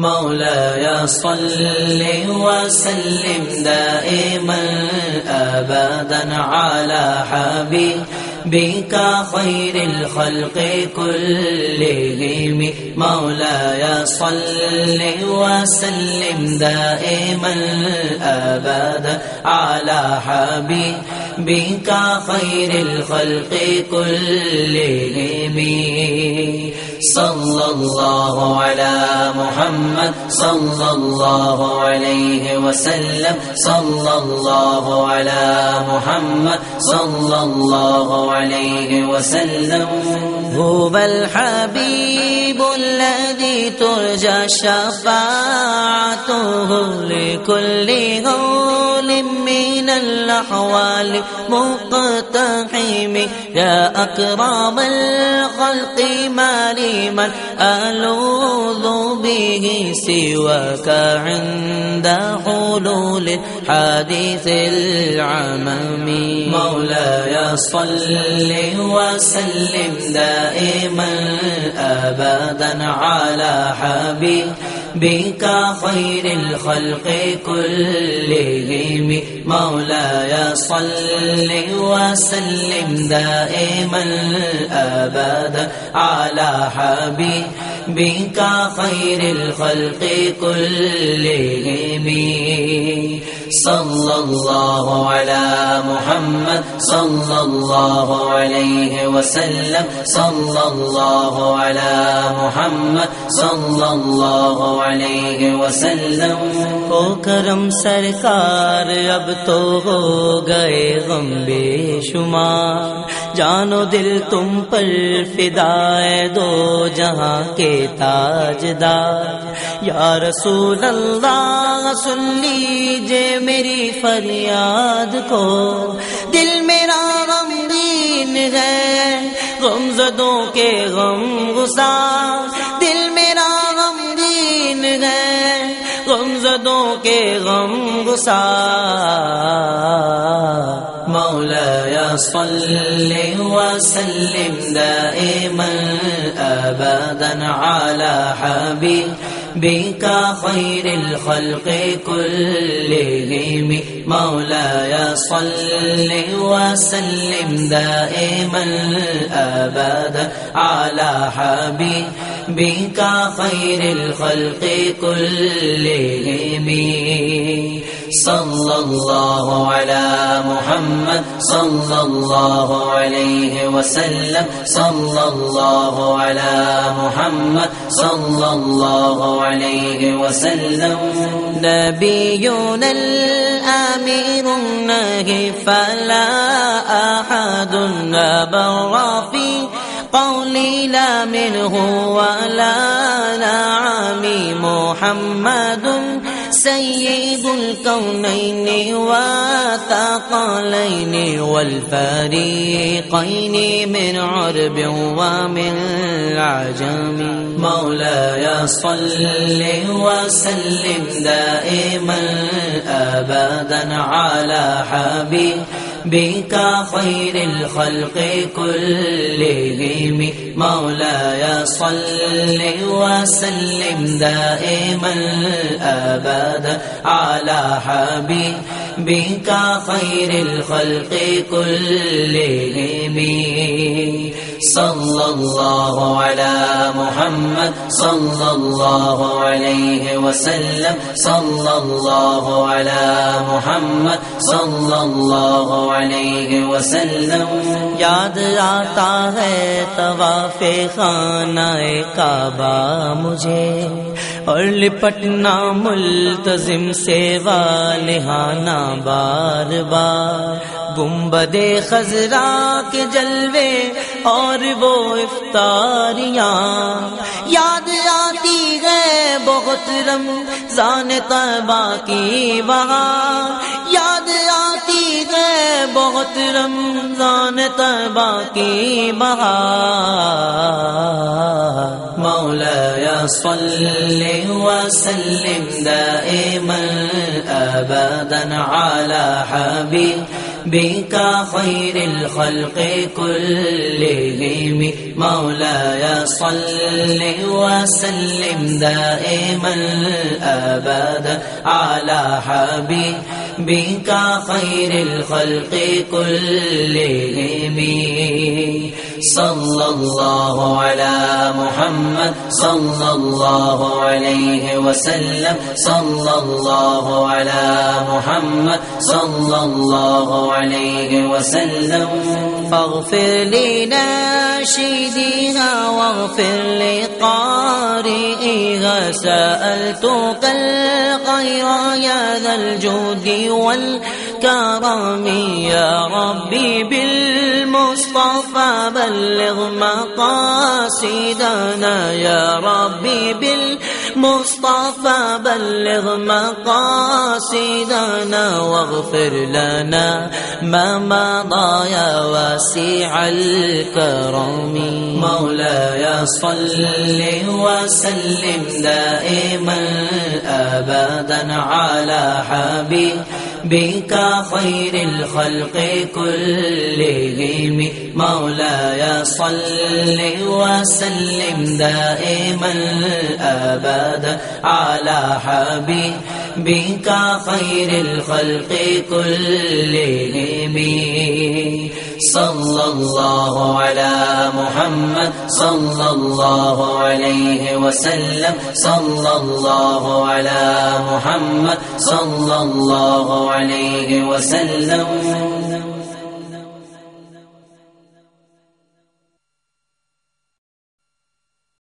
مولاي صل وسلم دائما أبدا على حبيبك خير الخلق كلهم. مولاي صل وسلم دائما أبدا على حبيبك بك خير الخلق كلهم. صلى الله على محمد صلى الله عليه وسلم. صلى الله على محمد صلى الله عليه وسلم. هو الحبيب الذي ترجى شفاعته لكل هول من الأحوال. مقتحم يا أكرم الخلق ما لي من ألوذ به سواك عند حلول حديث العمم. مولاي صل وسلم دائما أبدا على حبيب حبيبك خير الخلق كلهم. مولاي صل وسلم دائما أبدا على حبيبك خير الخلق كلهم. صلی اللہ علی محمد صلی اللہ علیہ وسلم. صلی اللہ علی محمد صلی اللہ علیہ وسلم. او کرم سرکار، اب تو ہو گئے غم بے شمار. جانو دل تم پر فدائے دو جہاں کے تاجدار۔ یا رسول اللہ، سن لیجے میری فریاد کو۔ دل میرا غمگین ہے غم زدوں کے غم گسار دل میرا غمگین ہے غم زدوں کے غم گسار مولاي صل وسلم دائما أبدا على حبيبك خير الخلق كلهم. مولاي صل وسلم دائما أبدا على حبيبك بك خير الخلق كلهم. صلى الله على محمد صلى الله عليه وسلم. صلى الله على محمد صلى الله عليه وسلم. نبينا الأمير النهي فلا أحد بر في قولي لا منه ولا نعمي محمد سيد الكونين وثقلين والفريقين من عرب ومن عجم مولاي صل وسلم دائما أبدا على حبيب بك خير الخلق كلهم. مولاي صل وسلم دائما أبدا على حبيب حبيبك خير الخلق كلهم. صلى الله على محمد صلى الله عليه وسلم صلى الله على محمد صلى الله عليه وسلم. یاد آتا ہے طواف خانہ کعبہ مجھے. اور لپٹنا ملتظم سے والہانا بار بار۔ گنبد خزرا کے جلوے اور وہ افطاریاں یاد آتی ہے بہت رم زان طیبہ کی وہاں۔ بہت رمضان طیبہ کی بہار۔ مولاي صل وسلم دائما أبدا على حبيبك بك خير الخلق كلهم مولاي صل وسلم دائما أبدا على حبيبك بك خير الخلق كلهم. صلى الله على محمد، صلى الله عليه وسلم. صلى الله على محمد، صلى الله عليه وسلم. فاغفر لنا لناشدها واغفر لقارئها سألتك الخير يا ذا الجود والكرم يا ربي بالمصطفى بلغ مقاصدنا يا ربي بالمصطفى بلغ مقاصدنا واغفر لنا ما مضى يا واسع الكرم مولاي صل وسلم دائما ابدا على حبيب بك خير الخلق كلهم. مولاي صل وسلم دائما ابدا على حبيبك. خير الخلق كلهم. صلى الله على محمد، صلى الله عليه وسلم. صلى الله على محمد، صلى الله عليه وسلم.